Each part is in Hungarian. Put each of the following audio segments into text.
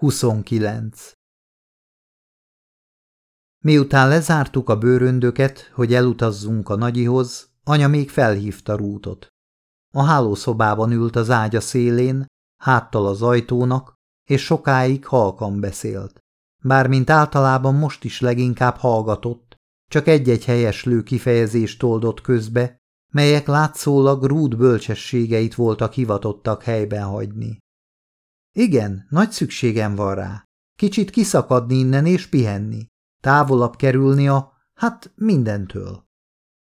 29. Miután lezártuk a bőröndöket, hogy elutazzunk a nagyihoz, anya még felhívta rútot. A hálószobában ült az ágya szélén, háttal az ajtónak, és sokáig halkan beszélt. Bármint általában most is leginkább hallgatott, csak egy-egy helyeslő kifejezést oldott közbe, melyek látszólag rút bölcsességeit voltak hivatottak helyben hagyni. Igen, nagy szükségem van rá. Kicsit kiszakadni innen és pihenni. Távolabb kerülni a, hát mindentől.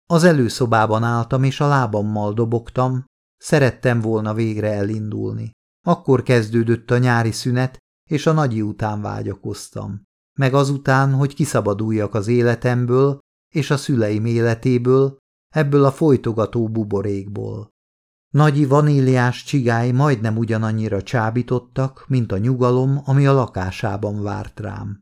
Az előszobában álltam, és a lábammal dobogtam. Szerettem volna végre elindulni. Akkor kezdődött a nyári szünet, és a nagyi után vágyakoztam. Meg azután, hogy kiszabaduljak az életemből és a szüleim életéből, ebből a folytogató buborékból. Nagyi vaníliás csigái majdnem ugyanannyira csábítottak, mint a nyugalom, ami a lakásában várt rám.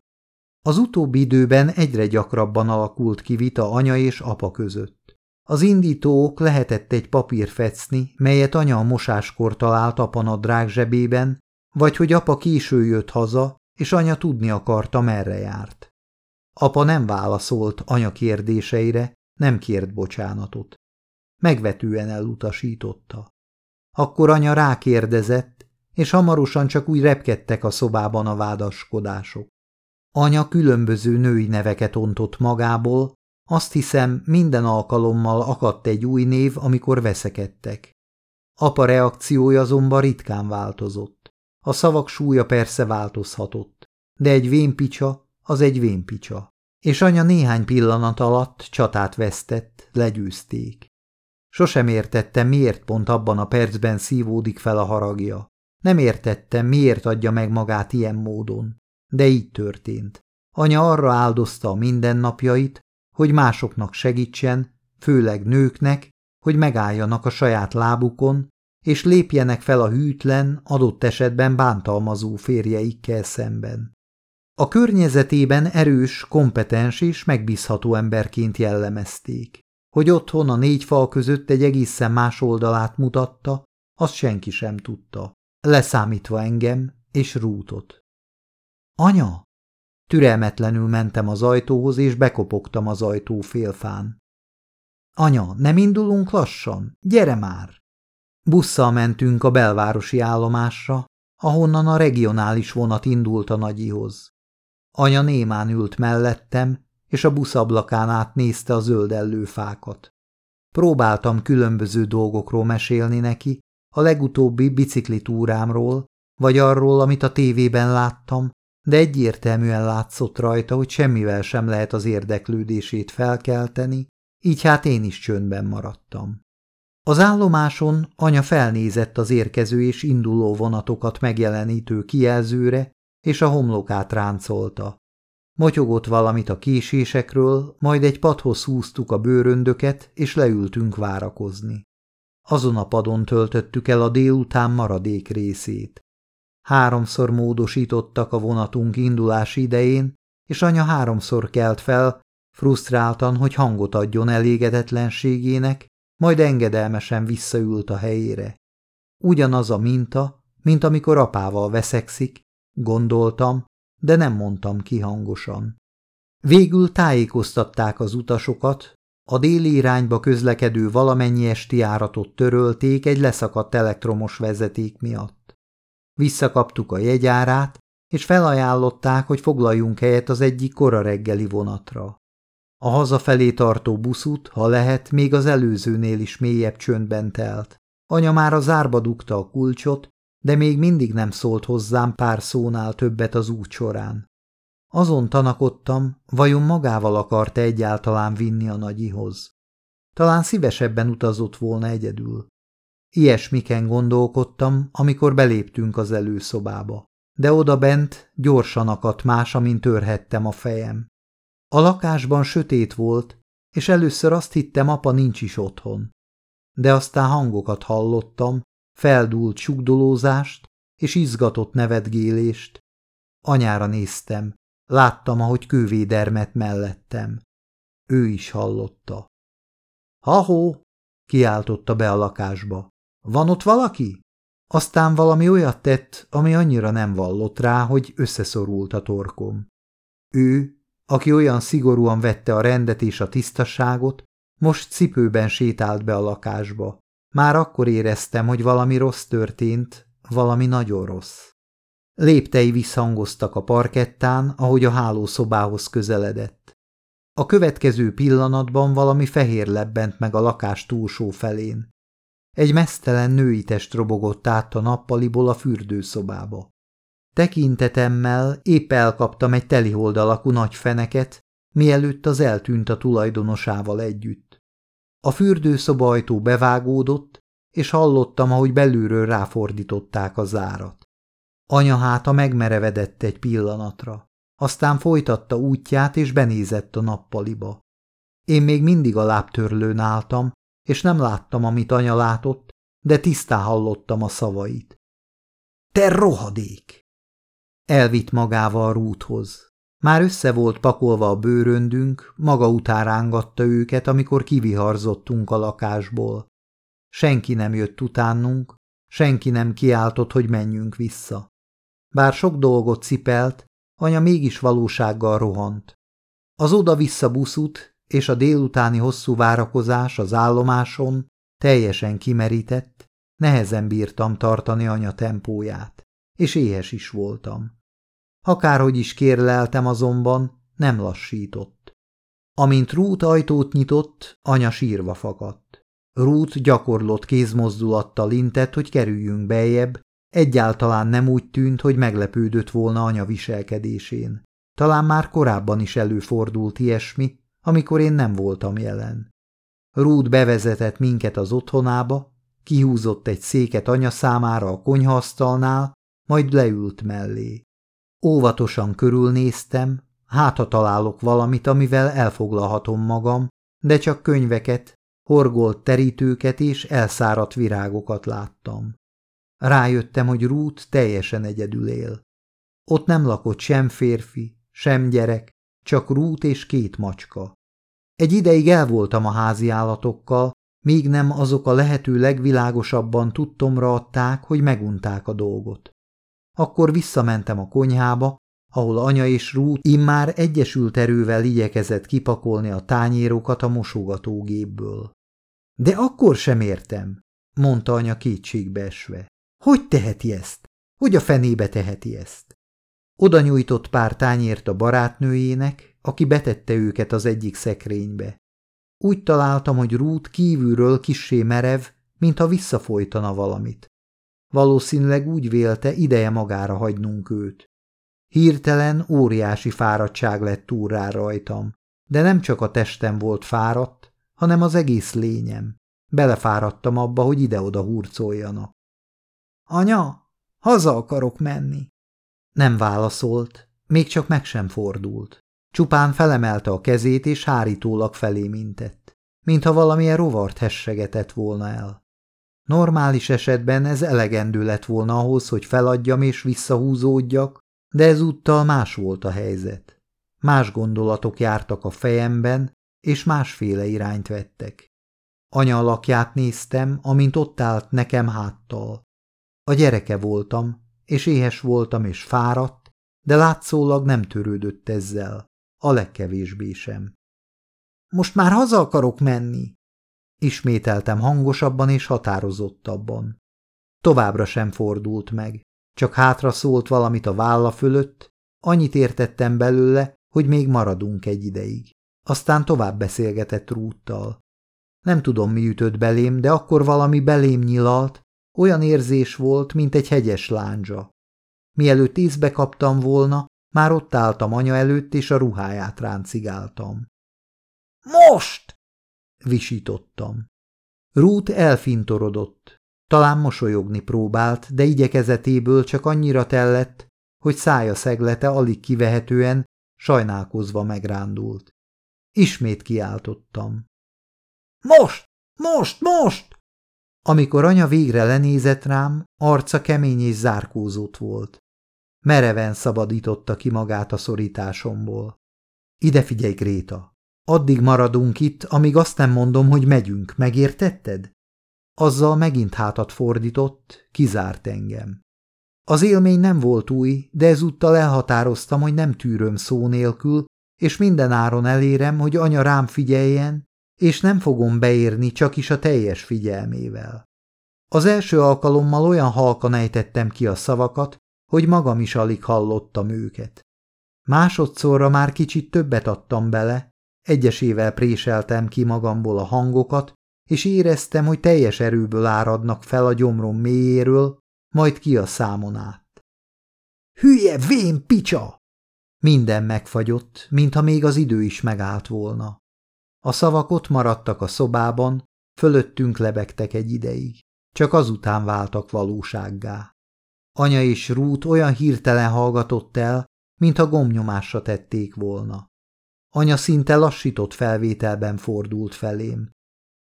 Az utóbbi időben egyre gyakrabban alakult ki vita anya és apa között. Az indítók lehetett egy papírfecni, melyet anya a mosáskor talált apa nadrág zsebében, vagy hogy apa késő jött haza, és anya tudni akarta, merre járt. Apa nem válaszolt anya kérdéseire, nem kért bocsánatot. Megvetően elutasította. Akkor anya rákérdezett, és hamarosan csak úgy repkedtek a szobában a vádaskodások. Anya különböző női neveket ontott magából, azt hiszem, minden alkalommal akadt egy új név, amikor veszekedtek. Apa reakciója azonban ritkán változott. A szavak súlya persze változhatott, de egy vénpicsa az egy vénpicsa. És anya néhány pillanat alatt csatát vesztett, legyőzték. Sosem értettem, miért pont abban a percben szívódik fel a haragja. Nem értettem, miért adja meg magát ilyen módon. De így történt. Anya arra áldozta a mindennapjait, hogy másoknak segítsen, főleg nőknek, hogy megálljanak a saját lábukon, és lépjenek fel a hűtlen, adott esetben bántalmazó férjeikkel szemben. A környezetében erős, kompetens és megbízható emberként jellemezték. Hogy otthon a négy fal között egy egészen más oldalát mutatta, azt senki sem tudta, leszámítva engem és rútot. Anya! Türelmetlenül mentem az ajtóhoz, és bekopogtam az ajtó félfán. Anya, nem indulunk lassan? Gyere már! Busszal mentünk a belvárosi állomásra, ahonnan a regionális vonat indult a nagyihoz. Anya némán ült mellettem, és a buszablakán át nézte a zöldellő fákat. Próbáltam különböző dolgokról mesélni neki, a legutóbbi bicikli túrámról, vagy arról, amit a tévében láttam, de egyértelműen látszott rajta, hogy semmivel sem lehet az érdeklődését felkelteni, így hát én is csöndben maradtam. Az állomáson anya felnézett az érkező és induló vonatokat megjelenítő kijelzőre, és a homlokát ráncolta. Motyogott valamit a késésekről, majd egy padhoz húztuk a bőröndöket, és leültünk várakozni. Azon a padon töltöttük el a délután maradék részét. Háromszor módosítottak a vonatunk indulási idején, és anya háromszor kelt fel, frusztráltan, hogy hangot adjon elégedetlenségének, majd engedelmesen visszaült a helyére. Ugyanaz a minta, mint amikor apával veszekszik, gondoltam, de nem mondtam ki hangosan. Végül tájékoztatták az utasokat, a déli irányba közlekedő valamennyi esti járatot törölték egy leszakadt elektromos vezeték miatt. Visszakaptuk a jegyárát, és felajánlották, hogy foglaljunk helyet az egyik kora reggeli vonatra. A hazafelé tartó buszút, ha lehet, még az előzőnél is mélyebb csöndben telt. Anya már a zárba dugta a kulcsot, de még mindig nem szólt hozzám pár szónál többet az út során. Azon tanakodtam, vajon magával akarta egyáltalán vinni a nagyihoz. Talán szívesebben utazott volna egyedül. Ilyesmiken gondolkodtam, amikor beléptünk az előszobába. De oda bent gyorsan akadt más, amint törhettem a fejem. A lakásban sötét volt, és először azt hittem, apa nincs is otthon. De aztán hangokat hallottam, feldúlt sugdolózást és izgatott nevetgélést. Anyára néztem, láttam, ahogy kővédermet mellettem. Ő is hallotta. – Ahó! – kiáltotta be a lakásba. – Van ott valaki? Aztán valami olyat tett, ami annyira nem vallott rá, hogy összeszorult a torkom. Ő, aki olyan szigorúan vette a rendet és a tisztaságot, most cipőben sétált be a lakásba. Már akkor éreztem, hogy valami rossz történt, valami nagyon rossz. Léptei visszhangoztak a parkettán, ahogy a hálószobához közeledett. A következő pillanatban valami fehér lebbent meg a lakás túlsó felén. Egy mesztelen női test robogott át a nappaliból a fürdőszobába. Tekintetemmel épp elkaptam egy telihold nagy feneket, mielőtt az eltűnt a tulajdonosával együtt. A fürdőszoba ajtó bevágódott, és hallottam, ahogy belülről ráfordították a zárat. Anya háta megmerevedett egy pillanatra, aztán folytatta útját, és benézett a nappaliba. Én még mindig a lábtörlőn álltam, és nem láttam, amit anya látott, de tisztán hallottam a szavait. Te rohadék! Elvitt magával a rúthoz. Már össze volt pakolva a bőröndünk, maga után rángatta őket, amikor kiviharzottunk a lakásból. Senki nem jött utánunk, senki nem kiáltott, hogy menjünk vissza. Bár sok dolgot cipelt, anya mégis valósággal rohant. Az oda-vissza buszút és a délutáni hosszú várakozás az állomáson teljesen kimerített, nehezen bírtam tartani anya tempóját, és éhes is voltam. Akárhogy is kérleltem azonban, nem lassított. Amint Rút ajtót nyitott, anya sírva fakadt. Rút gyakorlott kézmozdulattal intett, hogy kerüljünk bejebb, egyáltalán nem úgy tűnt, hogy meglepődött volna anya viselkedésén. Talán már korábban is előfordult ilyesmi, amikor én nem voltam jelen. Rút bevezetett minket az otthonába, kihúzott egy széket anya számára a konyhaasztalnál, majd leült mellé. Óvatosan körülnéztem, hát ha találok valamit, amivel elfoglalhatom magam, de csak könyveket, horgolt terítőket és elszáradt virágokat láttam. Rájöttem, hogy Rút teljesen egyedül él. Ott nem lakott sem férfi, sem gyerek, csak Rút és két macska. Egy ideig el a házi állatokkal, míg nem azok a lehető legvilágosabban tudtomra adták, hogy megunták a dolgot. Akkor visszamentem a konyhába, ahol anya és Rút immár egyesült erővel igyekezett kipakolni a tányérokat a mosogatógépből. De akkor sem értem, mondta anya kétségbeesve. Hogy teheti ezt? Hogy a fenébe teheti ezt? Oda nyújtott pár tányért a barátnőjének, aki betette őket az egyik szekrénybe. Úgy találtam, hogy Rút kívülről kissé merev, mintha visszafolytana valamit. Valószínűleg úgy vélte, ideje magára hagynunk őt. Hirtelen óriási fáradtság lett túl rá rajtam, de nem csak a testem volt fáradt, hanem az egész lényem. Belefáradtam abba, hogy ide-oda hurcoljanak. Anya, haza akarok menni. Nem válaszolt, még csak meg sem fordult. Csupán felemelte a kezét és hárítólag felé mintett, mintha valamilyen rovart hessegetett volna el. Normális esetben ez elegendő lett volna ahhoz, hogy feladjam és visszahúzódjak, de ezúttal más volt a helyzet. Más gondolatok jártak a fejemben, és másféle irányt vettek. Anya alakját néztem, amint ott állt nekem háttal. A gyereke voltam, és éhes voltam és fáradt, de látszólag nem törődött ezzel, a legkevésbé sem. Most már haza akarok menni, ismételtem hangosabban és határozottabban. Továbbra sem fordult meg, csak hátra szólt valamit a válla fölött, annyit értettem belőle, hogy még maradunk egy ideig. Aztán tovább beszélgetett Rúttal. Nem tudom, mi ütött belém, de akkor valami belém nyilalt, olyan érzés volt, mint egy hegyes lándzsa. Mielőtt észbe kaptam volna, már ott álltam anya előtt, és a ruháját ráncigáltam. Most! Visítottam. Rút elfintorodott. Talán mosolyogni próbált, de igyekezetéből csak annyira tellett, hogy szája szeglete alig kivehetően, sajnálkozva megrándult. Ismét kiáltottam. Most! Most! Most! Amikor anya végre lenézett rám, arca kemény és zárkózott volt. Mereven szabadította ki magát a szorításomból. Ide figyelj, Gréta! Addig maradunk itt, amíg azt nem mondom, hogy megyünk, megértetted? Azzal megint hátat fordított, kizárt engem. Az élmény nem volt új, de ezúttal elhatároztam, hogy nem tűröm szó nélkül, és minden áron elérem, hogy anya rám figyeljen, és nem fogom beérni csak is a teljes figyelmével. Az első alkalommal olyan halkan ejtettem ki a szavakat, hogy magam is alig hallottam őket. Másodszorra már kicsit többet adtam bele, egyesével préseltem ki magamból a hangokat, és éreztem, hogy teljes erőből áradnak fel a gyomrom mélyéről, majd ki a számon át. Hülye vén picsa! Minden megfagyott, mintha még az idő is megállt volna. A szavak ott maradtak a szobában, fölöttünk lebegtek egy ideig, csak azután váltak valósággá. Anya és Rút olyan hirtelen hallgatott el, mintha gomnyomásra tették volna. Anya szinte lassított felvételben fordult felém.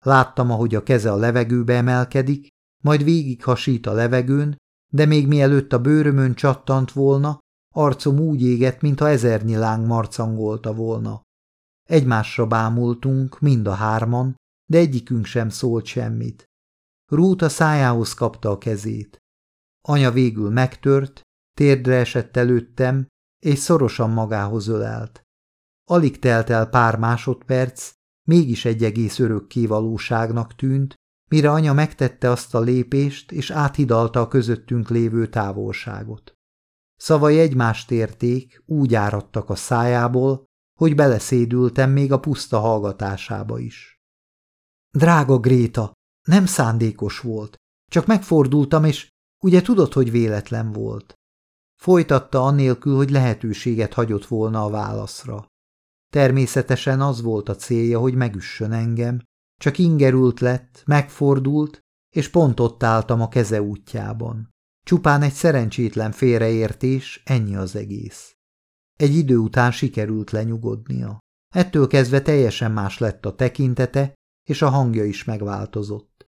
Láttam, ahogy a keze a levegőbe emelkedik, majd végig hasít a levegőn, de még mielőtt a bőrömön csattant volna, arcom úgy égett, mintha ezernyi láng marcangolta volna. Egymásra bámultunk, mind a hárman, de egyikünk sem szólt semmit. Rút a szájához kapta a kezét. Anya végül megtört, térdre esett előttem, és szorosan magához ölelt. Alig telt el pár másodperc, mégis egy egész örökké valóságnak tűnt, mire anya megtette azt a lépést, és áthidalta a közöttünk lévő távolságot. Szavai egymást érték, úgy áradtak a szájából, hogy beleszédültem még a puszta hallgatásába is. Drága Gréta, nem szándékos volt, csak megfordultam, és ugye tudod, hogy véletlen volt. Folytatta annélkül, hogy lehetőséget hagyott volna a válaszra. Természetesen az volt a célja, hogy megüssön engem, csak ingerült lett, megfordult, és pont ott álltam a keze útjában. Csupán egy szerencsétlen félreértés, ennyi az egész. Egy idő után sikerült lenyugodnia. Ettől kezdve teljesen más lett a tekintete, és a hangja is megváltozott.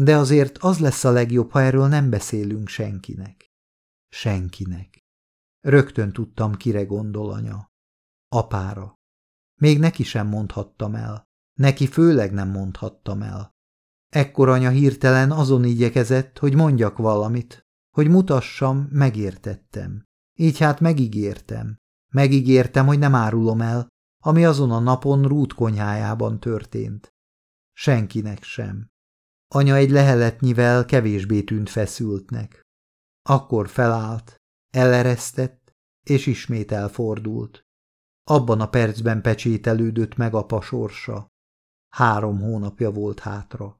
De azért az lesz a legjobb, ha erről nem beszélünk senkinek. Senkinek. Rögtön tudtam, kire gondol anya. Apára. Még neki sem mondhattam el. Neki főleg nem mondhattam el. Ekkor anya hirtelen azon igyekezett, hogy mondjak valamit, hogy mutassam, megértettem. Így hát megígértem. Megígértem, hogy nem árulom el, ami azon a napon Rút konyhájában történt. Senkinek sem. Anya egy leheletnyivel kevésbé tűnt feszültnek. Akkor felállt, eleresztett, és ismét elfordult. Abban a percben pecsételődött meg apa sorsa. Három hónapja volt hátra.